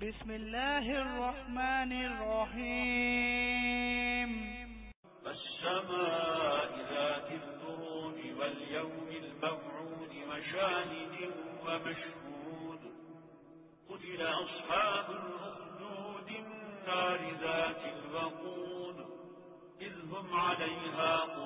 بسم الله الرحمن الرحيم. والسماء ذات البروج واليوم الموعود وشاهد ومشهود. قتل أصحاب الأخدود النار ذات الوقود. إذ هم عليها قعود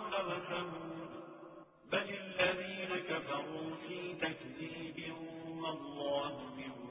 فرعون وثمود بل الذين كفروا في تكذيب والله من